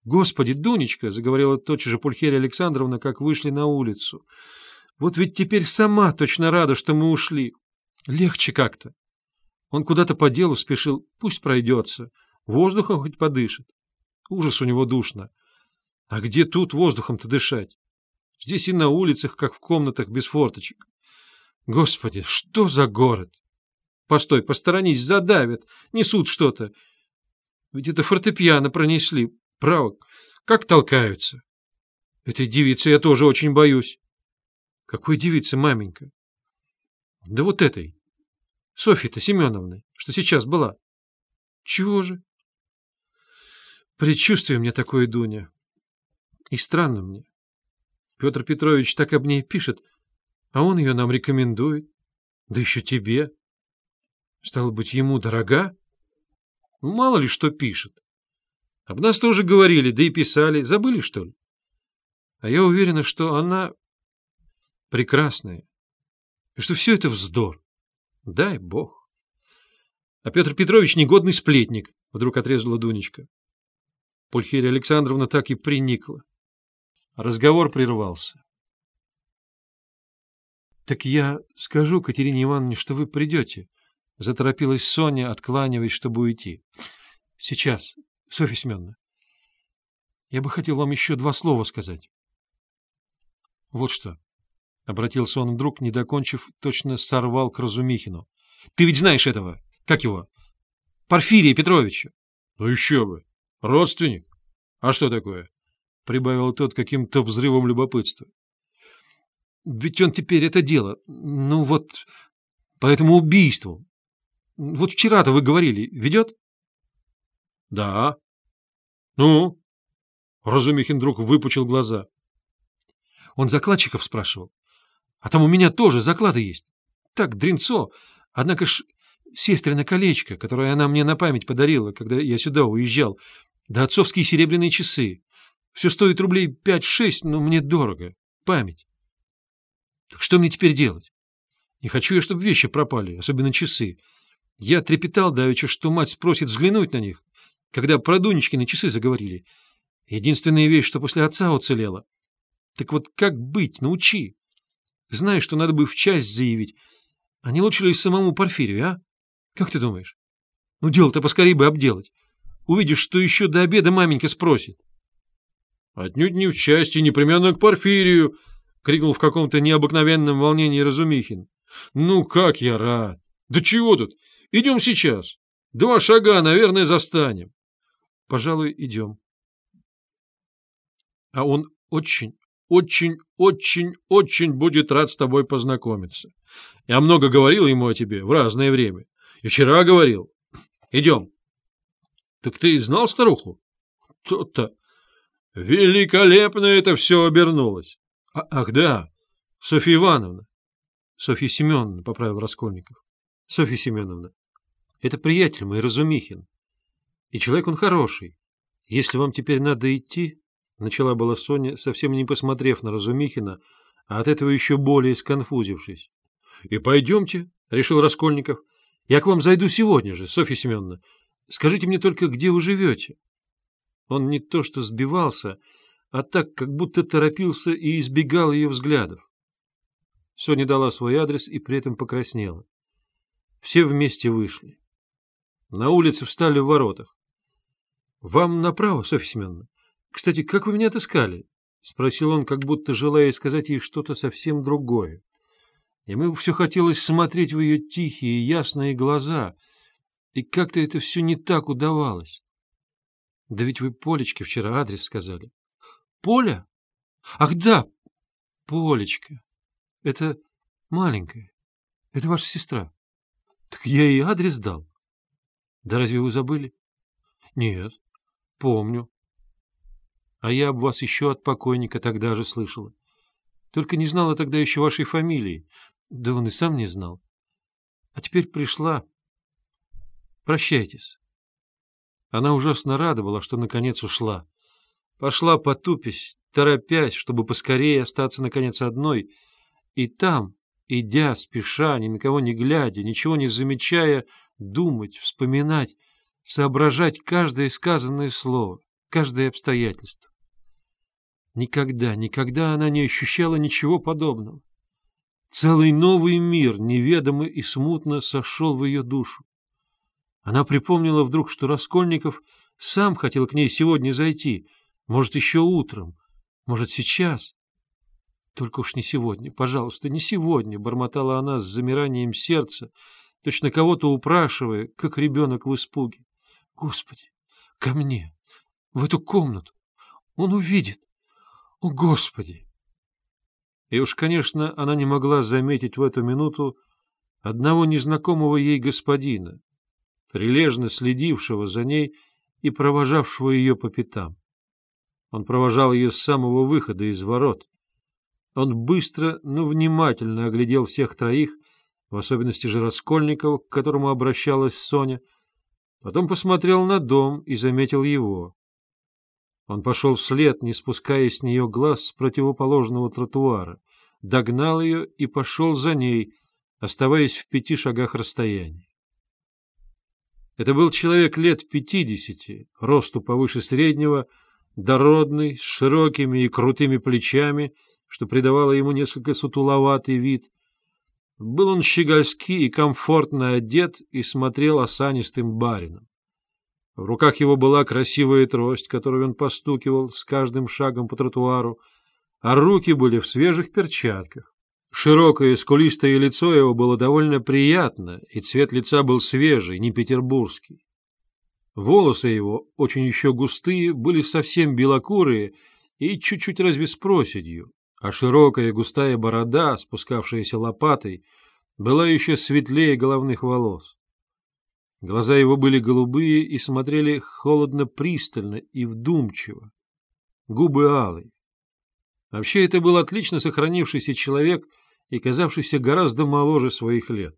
— Господи, Дунечка, — заговорила тотчас же Пульхерия Александровна, как вышли на улицу. — Вот ведь теперь сама точно рада, что мы ушли. Легче как-то. Он куда-то по делу спешил, пусть пройдется, воздухом хоть подышит. Ужас у него душно. А где тут воздухом-то дышать? Здесь и на улицах, как в комнатах без форточек. Господи, что за город? Постой, посторонись, задавят, несут что-то. Ведь это фортепиано пронесли. Право, как толкаются. Этой девицы я тоже очень боюсь. Какой девицы, маменька? Да вот этой. Софьи-то Семеновны, что сейчас была. Чего же? Предчувствие мне такое, Дуня. И странно мне. Петр Петрович так об ней пишет, а он ее нам рекомендует. Да еще тебе. Стало быть, ему дорога? Ну, мало ли что пишет. Об нас тоже говорили, да и писали. Забыли, что ли? А я уверена, что она прекрасная, и что все это вздор. Дай бог. А Петр Петрович негодный сплетник, вдруг отрезала Дунечка. Пульхерия Александровна так и приникла. Разговор прервался. — Так я скажу Катерине Ивановне, что вы придете, — заторопилась Соня, откланиваясь, чтобы уйти. — Сейчас, Софья Семеновна. Я бы хотел вам еще два слова сказать. — Вот что. — обратился он вдруг, не докончив, точно сорвал к Разумихину. — Ты ведь знаешь этого. Как его? Порфирия Петровича. — Ну еще бы. Родственник. А что такое? — прибавил тот каким-то взрывом любопытства. — Ведь он теперь это дело, ну вот, по этому убийству. Вот вчера-то вы говорили, ведет? — Да. — Ну? Разумихин вдруг выпучил глаза. Он закладчиков спрашивал. А там у меня тоже заклады есть. Так, дренцо. Однако ж сестрина колечко, которое она мне на память подарила, когда я сюда уезжал, да отцовские серебряные часы. Все стоит рублей пять-шесть, но мне дорого. Память. Так что мне теперь делать? Не хочу я, чтобы вещи пропали, особенно часы. Я трепетал давеча, что мать спросит взглянуть на них, когда про Дунечкины часы заговорили. Единственная вещь, что после отца уцелела. Так вот как быть, научи. Знаю, что надо бы в часть заявить. А не лучше ли самому Порфирию, а? Как ты думаешь? Ну, дело-то поскорее бы обделать. Увидишь, что еще до обеда маменька спросит. — Отнюдь не в части, непременно к Порфирию! — крикнул в каком-то необыкновенном волнении Разумихин. — Ну, как я рад! Да чего тут? Идем сейчас. Два шага, наверное, застанем. — Пожалуй, идем. А он очень, очень, очень, очень будет рад с тобой познакомиться. Я много говорил ему о тебе в разное время. И вчера говорил. Идем. Так ты знал старуху? То-то. Великолепно это все обернулось. А, ах, да, Софья Ивановна. Софья Семеновна, поправил Раскольников. Софья Семеновна, это приятель мой, Разумихин. И человек он хороший. Если вам теперь надо идти, Начала была Соня, совсем не посмотрев на Разумихина, а от этого еще более сконфузившись. — И пойдемте, — решил Раскольников. — Я к вам зайду сегодня же, Софья Семеновна. Скажите мне только, где вы живете? Он не то что сбивался, а так, как будто торопился и избегал ее взглядов. Соня дала свой адрес и при этом покраснела. Все вместе вышли. На улице встали в воротах. — Вам направо, Софья Семеновна? — Кстати, как вы меня отыскали? — спросил он, как будто желая сказать ей что-то совсем другое. Ему все хотелось смотреть в ее тихие, ясные глаза, и как-то это все не так удавалось. — Да ведь вы Полечке вчера адрес сказали. — Поля? Ах, да, Полечка. Это маленькая. Это ваша сестра. Так я ей адрес дал. Да разве вы забыли? Нет, помню. А я об вас еще от покойника тогда же слышала. Только не знала тогда еще вашей фамилии. Да он и сам не знал. А теперь пришла. Прощайтесь. Она ужасно рада была, что наконец ушла. Пошла потупясь, торопясь, чтобы поскорее остаться наконец одной. И там, идя, спеша, ни на кого не глядя, ничего не замечая, думать, вспоминать, соображать каждое сказанное слово. каждое обстоятельство. Никогда, никогда она не ощущала ничего подобного. Целый новый мир, неведомый и смутно, сошел в ее душу. Она припомнила вдруг, что Раскольников сам хотел к ней сегодня зайти, может, еще утром, может, сейчас. Только уж не сегодня, пожалуйста, не сегодня, — бормотала она с замиранием сердца, точно кого-то упрашивая, как ребенок в испуге. Господи, ко мне, в эту комнату. Он увидит. О, Господи! И уж, конечно, она не могла заметить в эту минуту одного незнакомого ей господина, прилежно следившего за ней и провожавшего ее по пятам. Он провожал ее с самого выхода из ворот. Он быстро, но внимательно оглядел всех троих, в особенности же Раскольникова, к которому обращалась Соня, потом посмотрел на дом и заметил его. Он пошел вслед, не спуская с нее глаз с противоположного тротуара, догнал ее и пошел за ней, оставаясь в пяти шагах расстояния. Это был человек лет пятидесяти, росту повыше среднего, дородный, с широкими и крутыми плечами, что придавало ему несколько сутуловатый вид. Был он щегольски и комфортно одет и смотрел осанистым барином. В руках его была красивая трость, которую он постукивал с каждым шагом по тротуару, а руки были в свежих перчатках. Широкое скулистое лицо его было довольно приятно, и цвет лица был свежий, не петербургский. Волосы его, очень еще густые, были совсем белокурые и чуть-чуть разве с проседью, а широкая густая борода, спускавшаяся лопатой, была еще светлее головных волос. Глаза его были голубые и смотрели холодно-пристально и вдумчиво. Губы алые. Вообще, это был отлично сохранившийся человек и казавшийся гораздо моложе своих лет.